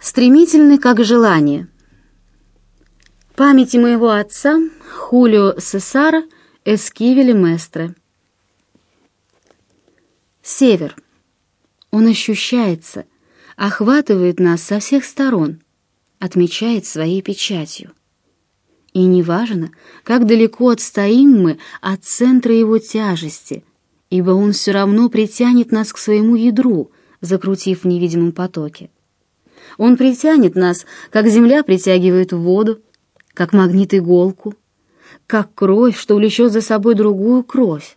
Стремительный, как желание. Памяти моего отца Хулио Сесара Эскивели Местре. Север. Он ощущается, охватывает нас со всех сторон, отмечает своей печатью. И неважно, как далеко отстоим мы от центра его тяжести, ибо он все равно притянет нас к своему ядру, закрутив в невидимом потоке. Он притянет нас, как земля притягивает воду, как магнит иголку, как кровь, что влечет за собой другую кровь,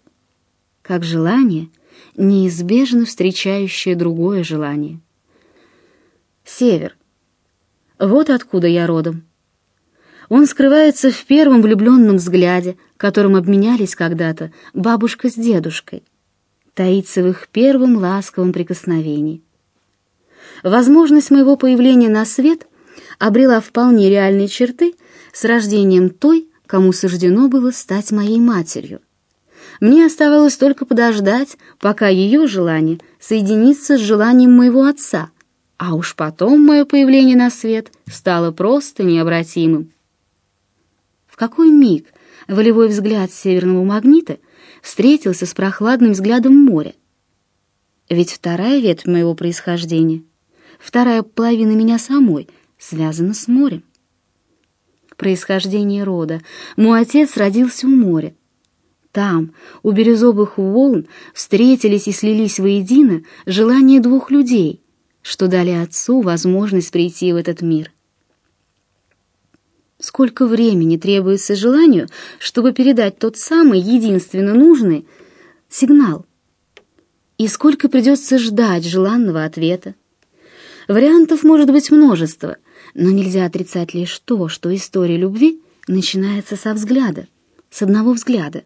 как желание, неизбежно встречающее другое желание. Север. Вот откуда я родом. Он скрывается в первом влюбленном взгляде, которым обменялись когда-то бабушка с дедушкой, таится в их первом ласковом прикосновении. Возможность моего появления на свет обрела вполне реальные черты с рождением той, кому суждено было стать моей матерью. Мне оставалось только подождать, пока ее желание соединится с желанием моего отца, а уж потом мое появление на свет стало просто необратимым. В какой миг волевой взгляд северного магнита встретился с прохладным взглядом моря? Ведь вторая ветвь моего происхождения — вторая половина меня самой связана с морем. Происхождение рода. Мой отец родился у моря. Там, у бирюзовых волн, встретились и слились воедино желания двух людей, что дали отцу возможность прийти в этот мир. Сколько времени требуется желанию, чтобы передать тот самый единственно нужный сигнал? И сколько придется ждать желанного ответа? Вариантов может быть множество, но нельзя отрицать лишь то, что история любви начинается со взгляда, с одного взгляда.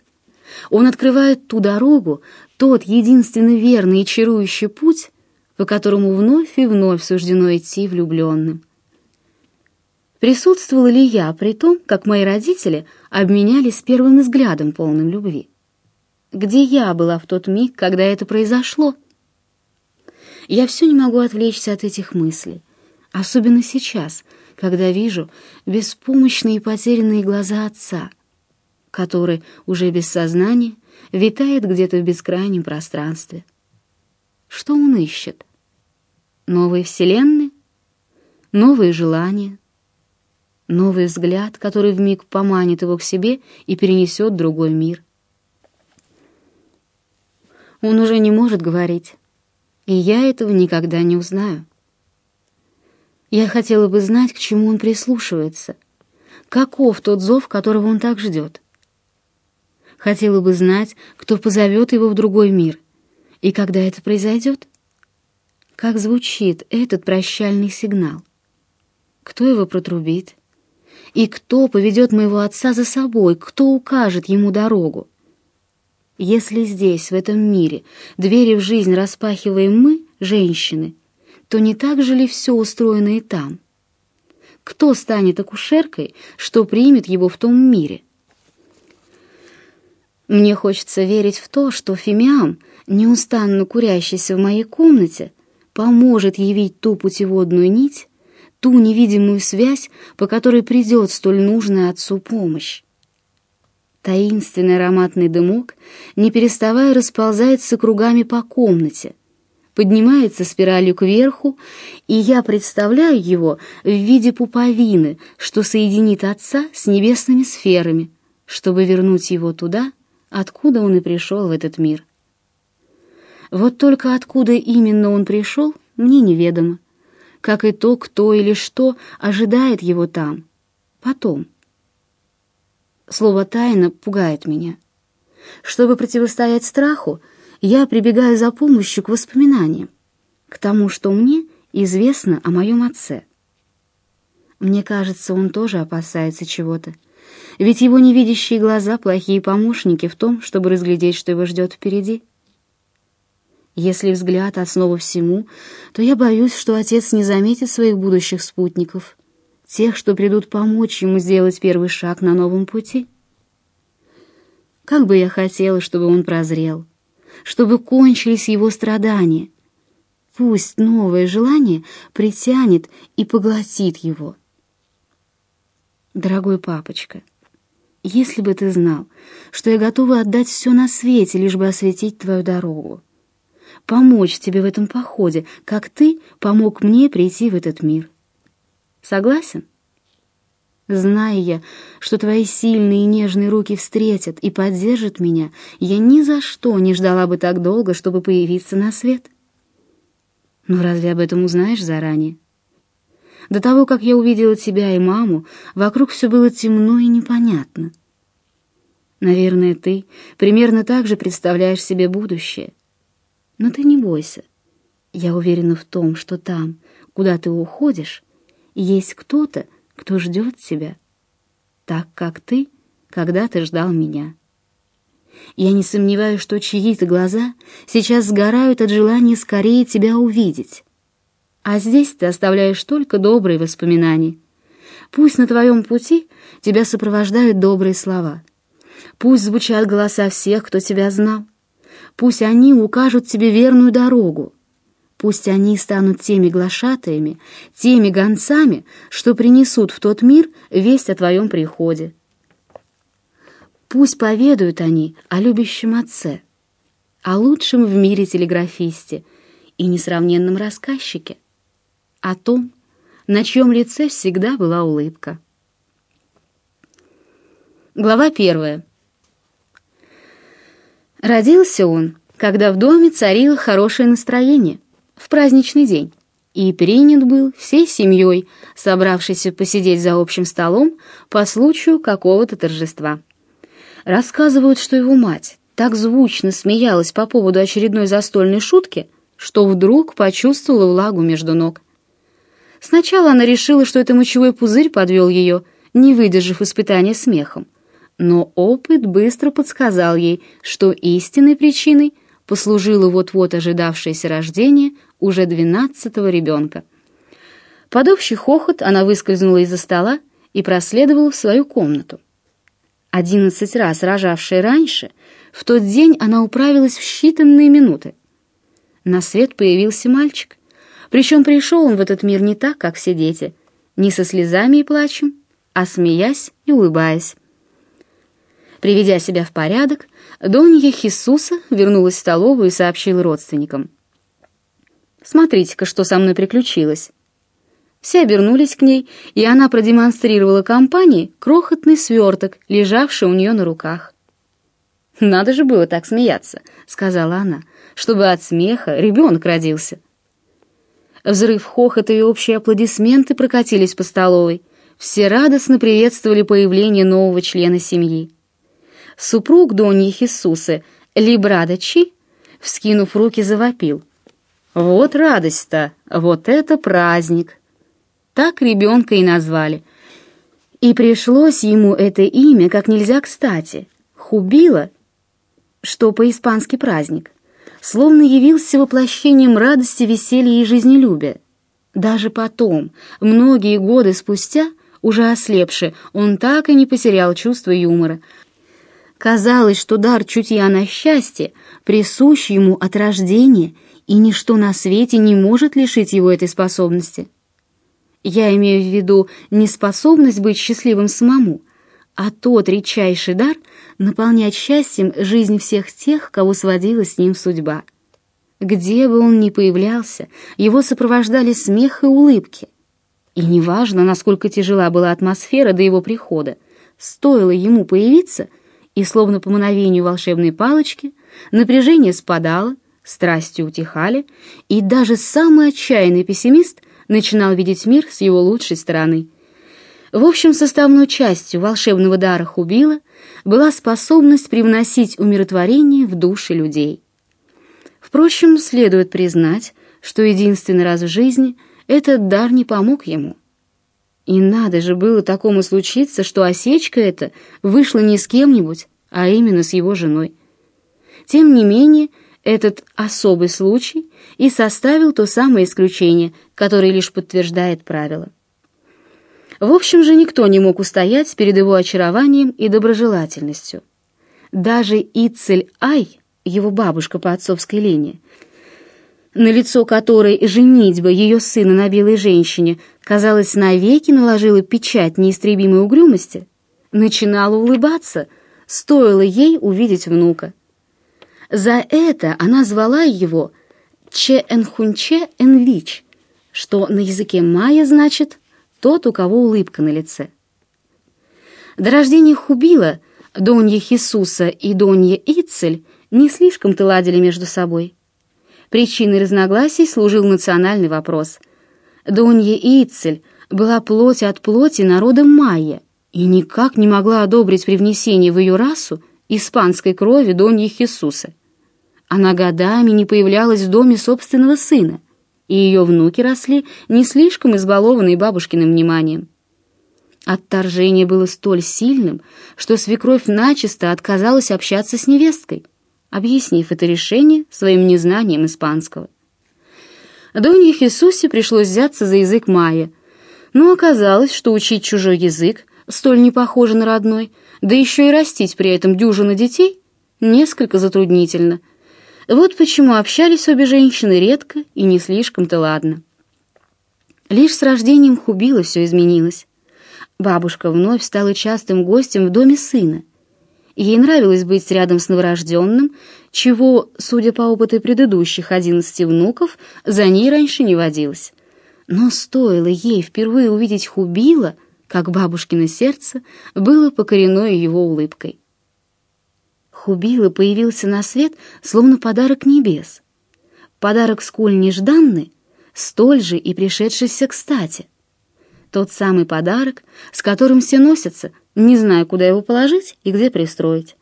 Он открывает ту дорогу, тот единственно верный и чарующий путь, по которому вновь и вновь суждено идти влюбленным. Присутствовала ли я при том, как мои родители обменялись первым взглядом полным любви? Где я была в тот миг, когда это произошло? Я все не могу отвлечься от этих мыслей, особенно сейчас, когда вижу беспомощные и потерянные глаза отца, который уже без сознания витает где-то в бескрайнем пространстве. Что он ищет? Новые вселенные? Новые желания? Новый взгляд, который вмиг поманит его к себе и перенесет в другой мир? Он уже не может говорить и я этого никогда не узнаю. Я хотела бы знать, к чему он прислушивается, каков тот зов, которого он так ждет. Хотела бы знать, кто позовет его в другой мир, и когда это произойдет. Как звучит этот прощальный сигнал? Кто его протрубит? И кто поведет моего отца за собой, кто укажет ему дорогу? Если здесь, в этом мире, двери в жизнь распахиваем мы, женщины, то не так же ли все устроено и там? Кто станет акушеркой, что примет его в том мире? Мне хочется верить в то, что Фимиам, неустанно курящийся в моей комнате, поможет явить ту путеводную нить, ту невидимую связь, по которой придет столь нужная отцу помощь. Таинственный ароматный дымок, не переставая, расползается кругами по комнате, поднимается спиралью кверху, и я представляю его в виде пуповины, что соединит отца с небесными сферами, чтобы вернуть его туда, откуда он и пришел в этот мир. Вот только откуда именно он пришел, мне неведомо, как и то, кто или что ожидает его там, потом — Слово «тайна» пугает меня. Чтобы противостоять страху, я прибегаю за помощью к воспоминаниям, к тому, что мне известно о моем отце. Мне кажется, он тоже опасается чего-то, ведь его невидящие глаза — плохие помощники в том, чтобы разглядеть, что его ждет впереди. Если взгляд — основа всему, то я боюсь, что отец не заметит своих будущих спутников — тех, что придут помочь ему сделать первый шаг на новом пути. Как бы я хотела, чтобы он прозрел, чтобы кончились его страдания. Пусть новое желание притянет и поглотит его. Дорогой папочка, если бы ты знал, что я готова отдать все на свете, лишь бы осветить твою дорогу, помочь тебе в этом походе, как ты помог мне прийти в этот мир. Согласен? Зная я, что твои сильные и нежные руки встретят и поддержат меня, я ни за что не ждала бы так долго, чтобы появиться на свет. — но разве об этом узнаешь заранее? До того, как я увидела тебя и маму, вокруг все было темно и непонятно. Наверное, ты примерно так же представляешь себе будущее. Но ты не бойся. Я уверена в том, что там, куда ты уходишь, есть кто-то, кто ждет тебя, так как ты когда-то ждал меня. Я не сомневаюсь, что чьи-то глаза сейчас сгорают от желания скорее тебя увидеть. А здесь ты оставляешь только добрые воспоминания. Пусть на твоем пути тебя сопровождают добрые слова. Пусть звучат голоса всех, кто тебя знал. Пусть они укажут тебе верную дорогу. Пусть они станут теми глашатаями, теми гонцами, что принесут в тот мир весть о твоем приходе. Пусть поведают они о любящем отце, о лучшем в мире телеграфисте и несравненном рассказчике, о том, на чьем лице всегда была улыбка. Глава первая. Родился он, когда в доме царило хорошее настроение, в праздничный день, и принят был всей семьей, собравшейся посидеть за общим столом по случаю какого-то торжества. Рассказывают, что его мать так звучно смеялась по поводу очередной застольной шутки, что вдруг почувствовала влагу между ног. Сначала она решила, что это мочевой пузырь подвел ее, не выдержав испытания смехом. Но опыт быстро подсказал ей, что истинной причиной послужило вот-вот ожидавшееся рождение уже двенадцатого ребенка. Под общий хохот она выскользнула из-за стола и проследовала в свою комнату. Одиннадцать раз рожавшая раньше, в тот день она управилась в считанные минуты. На свет появился мальчик, причем пришел он в этот мир не так, как все дети, не со слезами и плачем, а смеясь и улыбаясь. Приведя себя в порядок, Донья Хисуса вернулась в столовую и сообщила родственникам. «Смотрите-ка, что со мной приключилось. Все обернулись к ней, и она продемонстрировала компании крохотный сверток, лежавший у нее на руках. «Надо же было так смеяться», — сказала она, — «чтобы от смеха ребенок родился». Взрыв хохота и общие аплодисменты прокатились по столовой. Все радостно приветствовали появление нового члена семьи. Супруг Доньи Хисусы, Либрада Чи, вскинув руки, завопил. «Вот радость-то! Вот это праздник!» Так ребенка и назвали. И пришлось ему это имя как нельзя кстати. Хубила, что по-испански праздник, словно явился воплощением радости, веселья и жизнелюбия. Даже потом, многие годы спустя, уже ослепший, он так и не потерял чувство юмора. Казалось, что дар чутья на счастье присущ ему от рождения, и ничто на свете не может лишить его этой способности. Я имею в виду не способность быть счастливым самому, а тот редчайший дар наполнять счастьем жизнь всех тех, кого сводила с ним судьба. Где бы он ни появлялся, его сопровождали смех и улыбки. И неважно, насколько тяжела была атмосфера до его прихода, стоило ему появиться, и словно по мановению волшебной палочки напряжение спадало, страсти утихали, и даже самый отчаянный пессимист начинал видеть мир с его лучшей стороны. В общем, составной частью волшебного дара Хубила была способность привносить умиротворение в души людей. Впрочем, следует признать, что единственный раз в жизни этот дар не помог ему. И надо же было такому случиться, что осечка эта вышла не с кем-нибудь, а именно с его женой. Тем не менее, этот особый случай и составил то самое исключение, которое лишь подтверждает правило. В общем же, никто не мог устоять перед его очарованием и доброжелательностью. Даже Ицель Ай, его бабушка по отцовской линии, на лицо которой женитьба ее сына на белой женщине, казалось, навеки наложила печать неистребимой угрюмости, начинала улыбаться, стоило ей увидеть внука. За это она звала его Че Энхунче Энлич, что на языке майя значит «тот, у кого улыбка на лице». До рождения Хубила Донья Хисуса и Донья Ицель не слишком-то ладили между собой. Причиной разногласий служил национальный вопрос. Донья Ицель была плоть от плоти народа майя и никак не могла одобрить привнесение в ее расу испанской крови Доньи Хисуса. Она годами не появлялась в доме собственного сына, и ее внуки росли не слишком избалованные бабушкиным вниманием. Отторжение было столь сильным, что свекровь начисто отказалась общаться с невесткой, объяснив это решение своим незнанием испанского. Донье Хисусе пришлось взяться за язык майя, но оказалось, что учить чужой язык, столь не похожий на родной, да еще и растить при этом дюжину детей, несколько затруднительно — вот почему общались обе женщины редко и не слишком-то ладно. Лишь с рождением Хубила все изменилось. Бабушка вновь стала частым гостем в доме сына. Ей нравилось быть рядом с новорожденным, чего, судя по опыту предыдущих одиннадцати внуков, за ней раньше не водилось. Но стоило ей впервые увидеть Хубила, как бабушкино сердце было покорено его улыбкой. Хубила появился на свет, словно подарок небес. Подарок сколь нежданный, столь же и пришедшийся кстати. Тот самый подарок, с которым все носятся, не зная, куда его положить и где пристроить.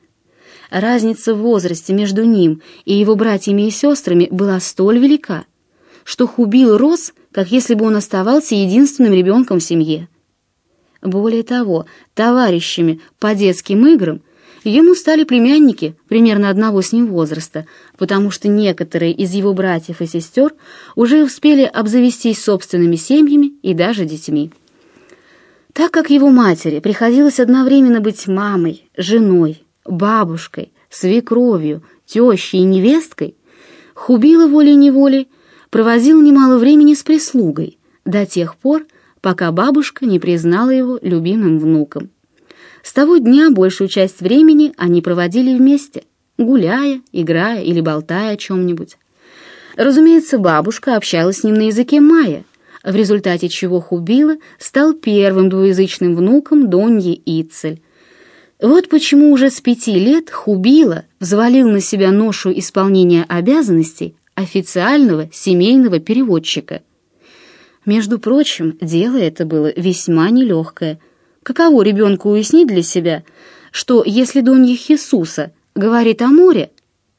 Разница в возрасте между ним и его братьями и сестрами была столь велика, что Хубил рос, как если бы он оставался единственным ребенком в семье. Более того, товарищами по детским играм Ему стали племянники примерно одного с ним возраста, потому что некоторые из его братьев и сестер уже успели обзавестись собственными семьями и даже детьми. Так как его матери приходилось одновременно быть мамой, женой, бабушкой, свекровью, тещей и невесткой, Хубила волей-неволей проводил немало времени с прислугой до тех пор, пока бабушка не признала его любимым внуком. С того дня большую часть времени они проводили вместе, гуляя, играя или болтая о чем-нибудь. Разумеется, бабушка общалась с ним на языке майя, в результате чего Хубила стал первым двуязычным внуком Доньи Ицель. Вот почему уже с пяти лет Хубила взвалил на себя ношу исполнения обязанностей официального семейного переводчика. Между прочим, дело это было весьма нелегкое – Каково ребенку уяснить для себя, что если Донья Хисуса говорит о море,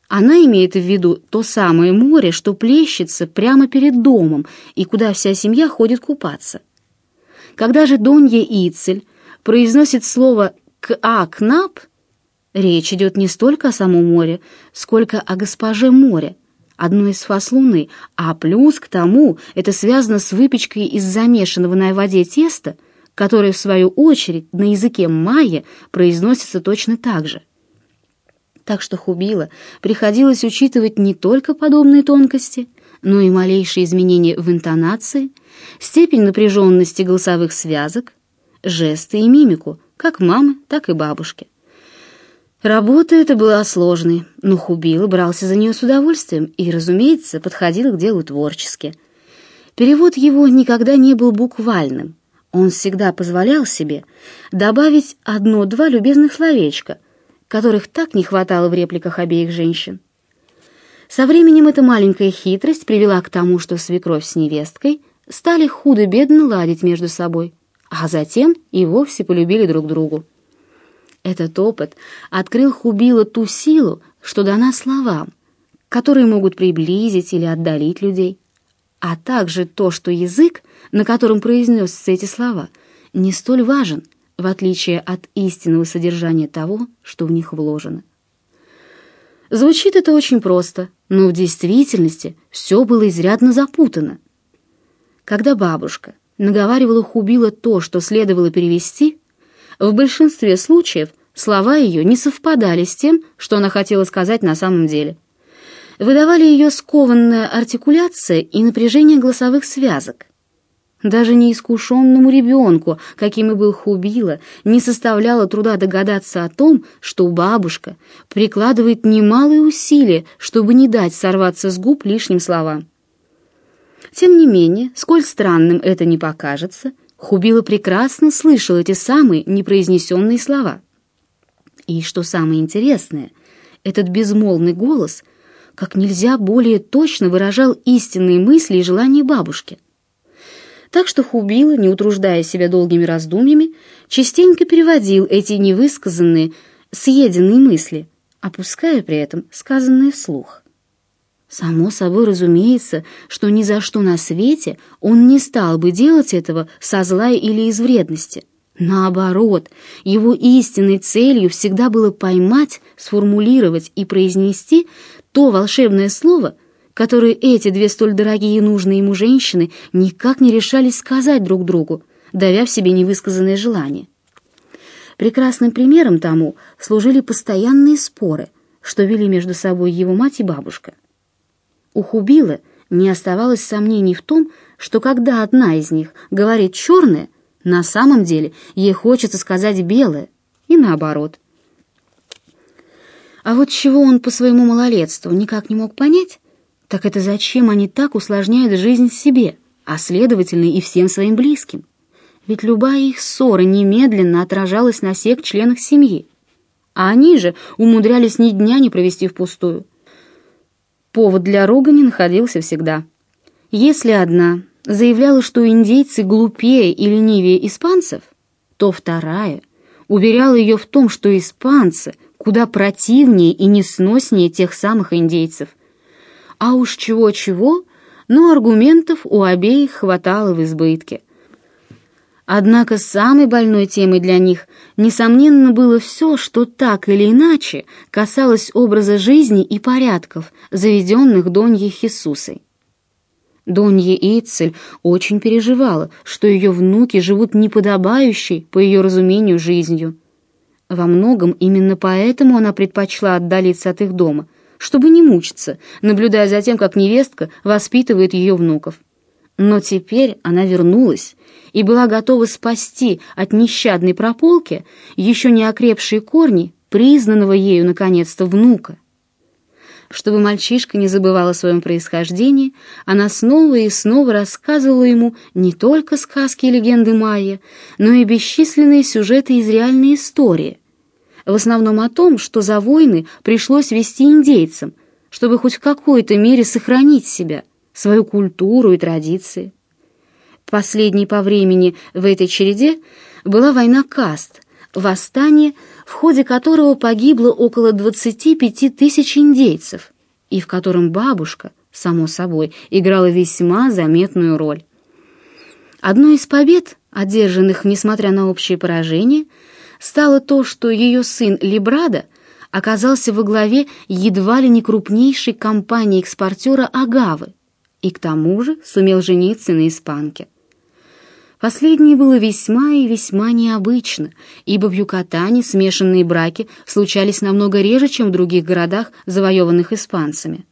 она имеет в виду то самое море, что плещется прямо перед домом и куда вся семья ходит купаться. Когда же Донья Ицель произносит слово «каакнап», речь идет не столько о самом море, сколько о госпоже море, одной из фаз луны, а плюс к тому это связано с выпечкой из замешанного на воде теста, которое, в свою очередь, на языке майя произносится точно так же. Так что Хубила приходилось учитывать не только подобные тонкости, но и малейшие изменения в интонации, степень напряженности голосовых связок, жесты и мимику, как мамы, так и бабушки. Работа эта была сложной, но Хубила брался за нее с удовольствием и, разумеется, подходил к делу творчески. Перевод его никогда не был буквальным, он всегда позволял себе добавить одно-два любезных словечка, которых так не хватало в репликах обеих женщин. Со временем эта маленькая хитрость привела к тому, что свекровь с невесткой стали худо-бедно ладить между собой, а затем и вовсе полюбили друг другу. Этот опыт открыл Хубила ту силу, что дана словам, которые могут приблизить или отдалить людей, а также то, что язык на котором произнесся эти слова, не столь важен, в отличие от истинного содержания того, что в них вложено. Звучит это очень просто, но в действительности все было изрядно запутано. Когда бабушка наговаривала Хубила то, что следовало перевести, в большинстве случаев слова ее не совпадали с тем, что она хотела сказать на самом деле. выдавали ее скованная артикуляция и напряжение голосовых связок. Даже неискушенному ребенку, каким и был Хубила, не составляло труда догадаться о том, что бабушка прикладывает немалые усилия, чтобы не дать сорваться с губ лишним словам. Тем не менее, сколь странным это не покажется, Хубила прекрасно слышал эти самые непроизнесенные слова. И, что самое интересное, этот безмолвный голос как нельзя более точно выражал истинные мысли и желания бабушки. Так что Хубила, не утруждая себя долгими раздумьями, частенько переводил эти невысказанные, съеденные мысли, опуская при этом сказанные вслух. Само собой разумеется, что ни за что на свете он не стал бы делать этого со зла или из вредности. Наоборот, его истинной целью всегда было поймать, сформулировать и произнести то волшебное слово, которое эти две столь дорогие и нужные ему женщины никак не решались сказать друг другу, давя в себе невысказанное желание. Прекрасным примером тому служили постоянные споры, что вели между собой его мать и бабушка. У Хубилы не оставалось сомнений в том, что когда одна из них говорит «черное», на самом деле ей хочется сказать «белое», и наоборот. А вот чего он по своему малолетству никак не мог понять, так это зачем они так усложняют жизнь себе, а следовательно и всем своим близким. Ведь любая их ссора немедленно отражалась на всех членах семьи, а они же умудрялись ни дня не провести впустую. Повод для ругани находился всегда. Если одна заявляла, что индейцы глупее и ленивее испанцев, то вторая уверяла ее в том, что испанцы куда противнее и несноснее тех самых индейцев. А уж чего-чего, но аргументов у обеих хватало в избытке. Однако самой больной темой для них, несомненно, было все, что так или иначе касалось образа жизни и порядков, заведенных Доньей Хисусой. Донья Ицель очень переживала, что ее внуки живут неподобающей, по ее разумению, жизнью. Во многом именно поэтому она предпочла отдалиться от их дома, чтобы не мучиться, наблюдая за тем, как невестка воспитывает ее внуков. Но теперь она вернулась и была готова спасти от нещадной прополки еще не окрепшие корни признанного ею, наконец-то, внука. Чтобы мальчишка не забывал о своем происхождении, она снова и снова рассказывала ему не только сказки и легенды майя, но и бесчисленные сюжеты из реальной истории, в основном о том, что за войны пришлось вести индейцам, чтобы хоть в какой-то мере сохранить себя – свою культуру и традиции. Последней по времени в этой череде была война каст, восстание, в ходе которого погибло около 25 тысяч индейцев, и в котором бабушка, само собой, играла весьма заметную роль. Одной из побед, одержанных несмотря на общее поражение, стало то, что ее сын Либрада оказался во главе едва ли не крупнейшей компании-экспортера Агавы, и к тому же сумел жениться на испанке. Последнее было весьма и весьма необычно, ибо в Юкатане смешанные браки случались намного реже, чем в других городах, завоеванных испанцами.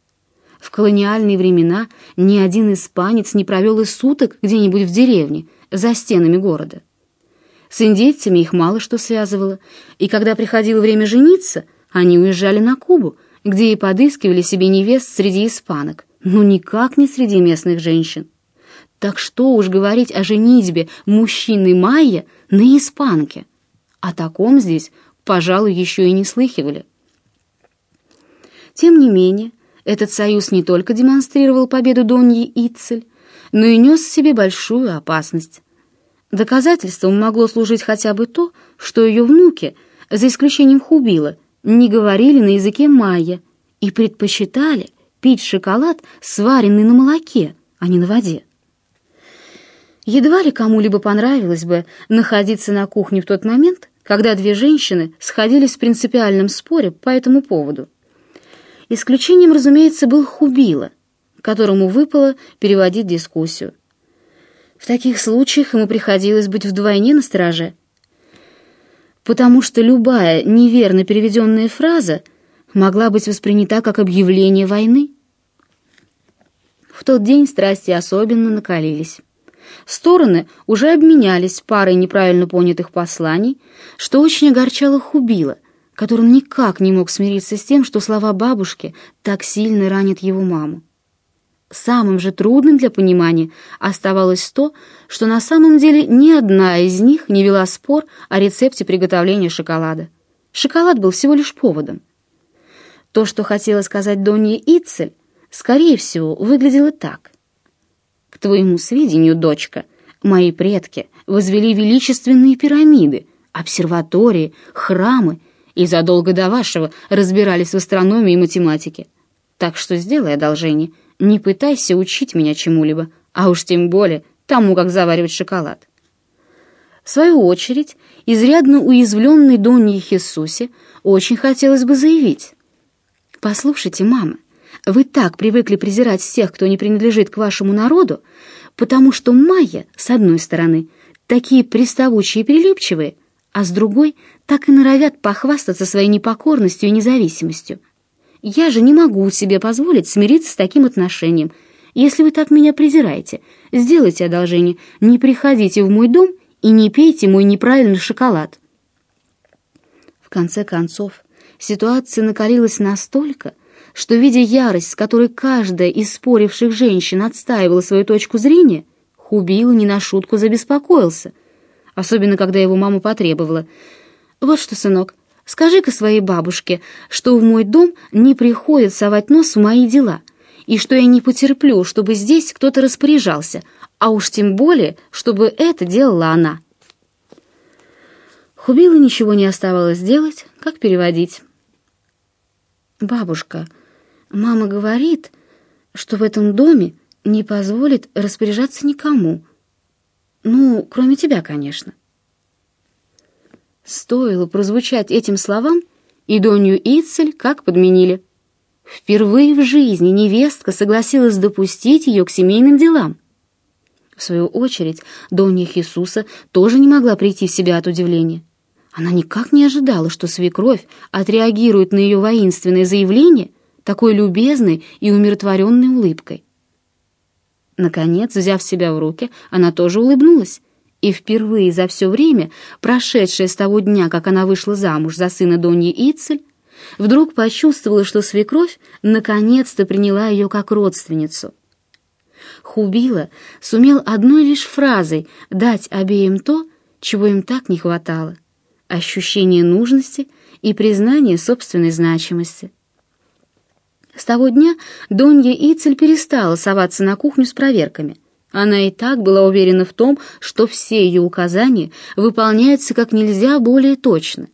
В колониальные времена ни один испанец не провел и суток где-нибудь в деревне, за стенами города. С индейцами их мало что связывало, и когда приходило время жениться, они уезжали на Кубу, где и подыскивали себе невест среди испанок, но никак не среди местных женщин. Так что уж говорить о женитьбе мужчины Майя на испанке. О таком здесь, пожалуй, еще и не слыхивали. Тем не менее, этот союз не только демонстрировал победу Доньи Ицель, но и нес в себе большую опасность. Доказательством могло служить хотя бы то, что ее внуки, за исключением Хубила, не говорили на языке майя и предпочитали пить шоколад, сваренный на молоке, а не на воде. Едва ли кому-либо понравилось бы находиться на кухне в тот момент, когда две женщины сходились в принципиальном споре по этому поводу. Исключением, разумеется, был Хубила, которому выпало переводить дискуссию. В таких случаях ему приходилось быть вдвойне настороже, потому что любая неверно переведенная фраза могла быть воспринята как объявление войны. В тот день страсти особенно накалились. Стороны уже обменялись парой неправильно понятых посланий, что очень огорчало Хубила, который никак не мог смириться с тем, что слова бабушки так сильно ранят его маму. Самым же трудным для понимания оставалось то, что на самом деле ни одна из них не вела спор о рецепте приготовления шоколада. Шоколад был всего лишь поводом. То, что хотела сказать Донья Ицель, скорее всего, выглядело так. «К твоему сведению, дочка, мои предки возвели величественные пирамиды, обсерватории, храмы и задолго до вашего разбирались в астрономии и математике. Так что сделай одолжение, не пытайся учить меня чему-либо, а уж тем более тому, как заваривать шоколад». В свою очередь, изрядно уязвленной Донье Хисусе очень хотелось бы заявить. «Послушайте, мама, вы так привыкли презирать всех, кто не принадлежит к вашему народу, потому что майя, с одной стороны, такие приставучие и прилипчивые, а с другой так и норовят похвастаться своей непокорностью и независимостью. Я же не могу себе позволить смириться с таким отношением. Если вы так меня презираете, сделайте одолжение, не приходите в мой дом и не пейте мой неправильный шоколад. В конце концов, ситуация накалилась настолько, что, видя ярость, с которой каждая из споривших женщин отстаивала свою точку зрения, Хубила не на шутку забеспокоился, особенно когда его мама потребовала. «Вот что, сынок, скажи-ка своей бабушке, что в мой дом не приходит совать нос в мои дела, и что я не потерплю, чтобы здесь кто-то распоряжался, а уж тем более, чтобы это делала она». Хубилу ничего не оставалось делать, как переводить. «Бабушка», Мама говорит, что в этом доме не позволит распоряжаться никому. Ну, кроме тебя, конечно. Стоило прозвучать этим словам, и Донью Ицель как подменили. Впервые в жизни невестка согласилась допустить ее к семейным делам. В свою очередь, Донья Хисуса тоже не могла прийти в себя от удивления. Она никак не ожидала, что свекровь отреагирует на ее воинственное заявление такой любезной и умиротворенной улыбкой. Наконец, взяв себя в руки, она тоже улыбнулась, и впервые за все время, прошедшее с того дня, как она вышла замуж за сына Доньи Ицель, вдруг почувствовала, что свекровь наконец-то приняла ее как родственницу. Хубила сумел одной лишь фразой дать обеим то, чего им так не хватало — ощущение нужности и признание собственной значимости. С того дня Донья Ицель перестала соваться на кухню с проверками. Она и так была уверена в том, что все ее указания выполняются как нельзя более точно.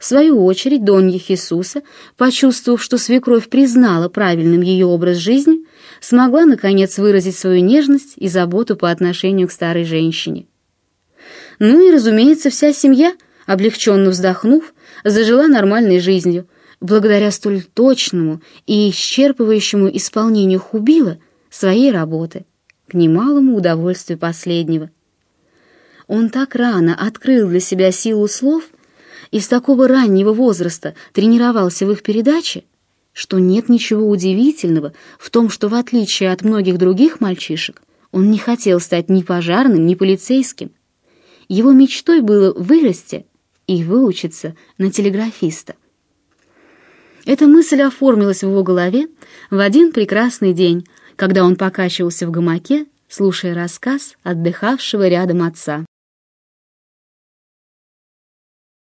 В свою очередь Донья Хисуса, почувствовав, что свекровь признала правильным ее образ жизни, смогла, наконец, выразить свою нежность и заботу по отношению к старой женщине. Ну и, разумеется, вся семья, облегченно вздохнув, зажила нормальной жизнью, благодаря столь точному и исчерпывающему исполнению Хубила своей работы, к немалому удовольствию последнего. Он так рано открыл для себя силу слов и с такого раннего возраста тренировался в их передаче, что нет ничего удивительного в том, что в отличие от многих других мальчишек, он не хотел стать ни пожарным, ни полицейским. Его мечтой было вырасти и выучиться на телеграфиста. Эта мысль оформилась в его голове в один прекрасный день, когда он покачивался в гамаке, слушая рассказ отдыхавшего рядом отца.